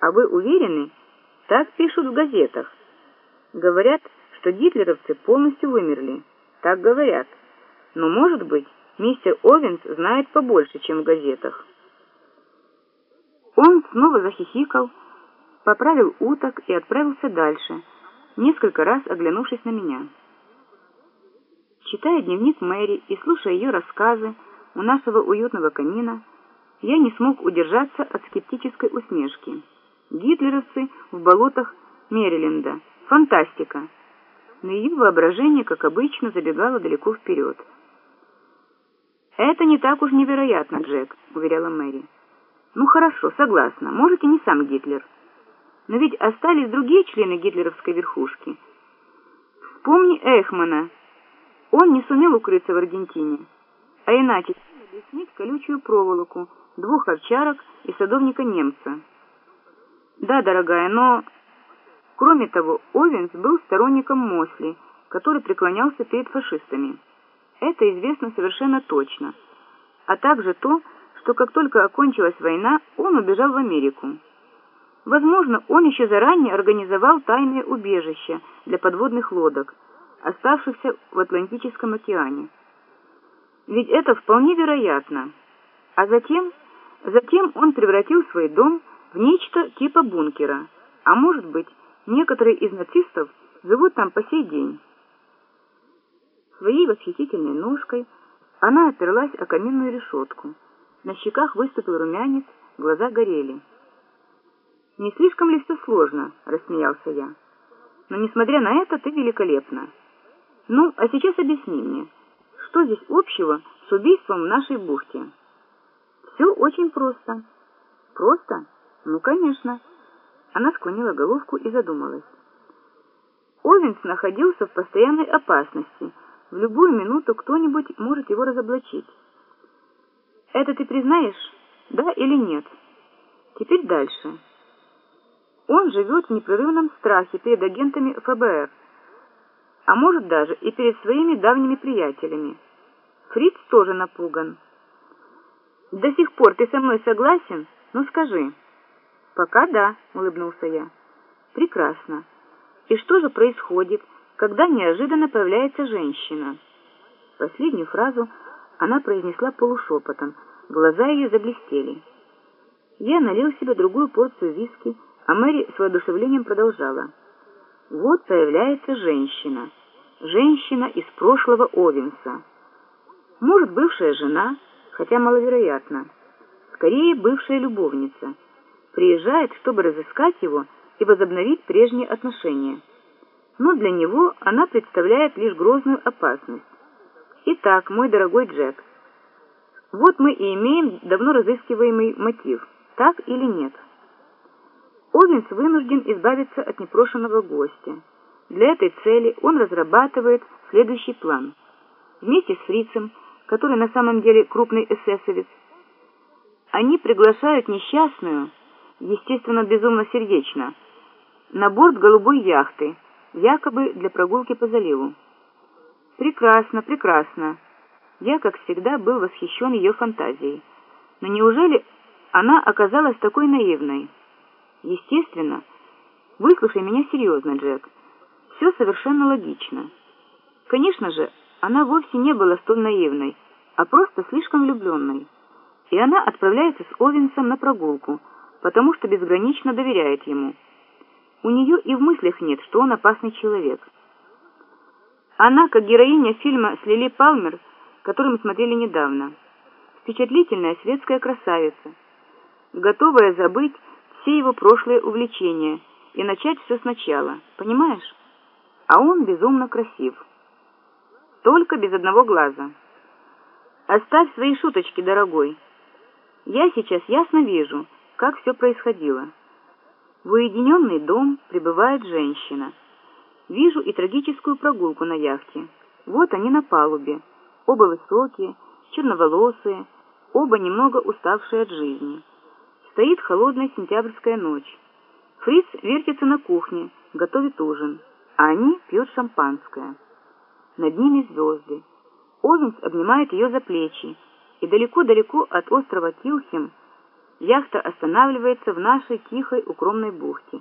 А вы уверены? Так пишут в газетах. Говорят, что гитлеровцы полностью вымерли. Так говорят. Но, может быть, мистер Овенс знает побольше, чем в газетах. Он снова захихикал, поправил уток и отправился дальше, несколько раз оглянувшись на меня. Читая дневник Мэри и слушая ее рассказы у нашего уютного камина, я не смог удержаться от скептической усмешки. Гитлеровцы в болотах Мериленда. Фантастика! Но ее воображение, как обычно, забегало далеко вперед. «Это не так уж невероятно, Джек», — уверяла Мэри. «Ну хорошо, согласна, можете не сам Гитлер. Но ведь остались другие члены гитлеровской верхушки. Вспомни Эхмана. Он не сумел укрыться в Аргентине, а иначе объяснить колючую проволоку, двух овчарок и садовника-немца. Да, дорогая, но... Кроме того, Овенс был сторонником Мосли, который преклонялся перед фашистами. Это известно совершенно точно. А также то, что как только окончилась война, он убежал в Америку. Возможно, он еще заранее организовал тайное убежище для подводных лодок, оставшихся в Атлантическом океане. Ведь это вполне вероятно. А затем, затем он превратил свой дом в нечто типа бункера. А может быть, некоторые из нацистов живут там по сей день. Своей восхитительной ножкой она оперлась о каминную решетку. На щеках выступил румянец, глаза горели. «Не слишком ли все сложно?» — рассмеялся я. «Но, несмотря на это, ты великолепна. Ну, а сейчас объясни мне, что здесь общего с убийством в нашей бухте?» «Все очень просто». «Просто? Ну, конечно». Она склонила головку и задумалась. Овенс находился в постоянной опасности. В любую минуту кто-нибудь может его разоблачить. Это ты признаешь, да или нет? Теперь дальше. Он живет в непрерывном страхе перед агентами ФБР, а может даже и перед своими давними приятелями. Фриц тоже напуган. До сих пор ты со мной согласен? Ну скажи. Пока да, улыбнулся я. Прекрасно. И что же происходит, когда неожиданно появляется женщина? Последнюю фразу она произнесла полушепотом, глаза ее заблестели. Я налил себе другую порцию виски, а Мэри с воодушевлением продолжала. Вот появляется женщина. Женщина из прошлого Овенса. Может, бывшая жена, хотя маловероятно. Скорее, бывшая любовница. Приезжает, чтобы разыскать его и возобновить прежние отношения. Но для него она представляет лишь грозную опасность. Итак, мой дорогой Джек, вот мы и имеем давно разыскиваемый мотив, так или нет? Овенс вынужден избавиться от непрошенного гостя. Для этой цели он разрабатывает следующий план. Вместе с фрицем, который на самом деле крупный эсэсовец, они приглашают несчастную, естественно, безумно сердечно, на борт голубой яхты, якобы для прогулки по заливу. Прекрасно, прекрасно. Я, как всегда, был восхищен ее фантазией. Но неужели она оказалась такой наивной? Естественно. Выслушай меня серьезно, Джек. Все совершенно логично. Конечно же, она вовсе не была столь наивной, а просто слишком влюбленной. И она отправляется с Овенсом на прогулку, потому что безгранично доверяет ему. У нее и в мыслях нет, что он опасный человек. Она, как героиня фильма с Лили Палмер, который мы смотрели недавно. Впечатлительная светская красавица, готовая забыть все его прошлые увлечения и начать все сначала, понимаешь? А он безумно красив. Только без одного глаза. Оставь свои шуточки, дорогой. Я сейчас ясно вижу, как все происходило. В уединенный дом прибывает женщина. Вижу и трагическую прогулку на яхте. Вот они на палубе. Оба высокие, черноволосые, оба немного уставшие от жизни. Стоит холодная сентябрьская ночь. Фриц вертится на кухне, готовит ужин, а они пьют шампанское. Над ними звезды. Овенс обнимает ее за плечи, и далеко-далеко от острова Килхем Яхта останавливается в нашей тихой укромной бухте.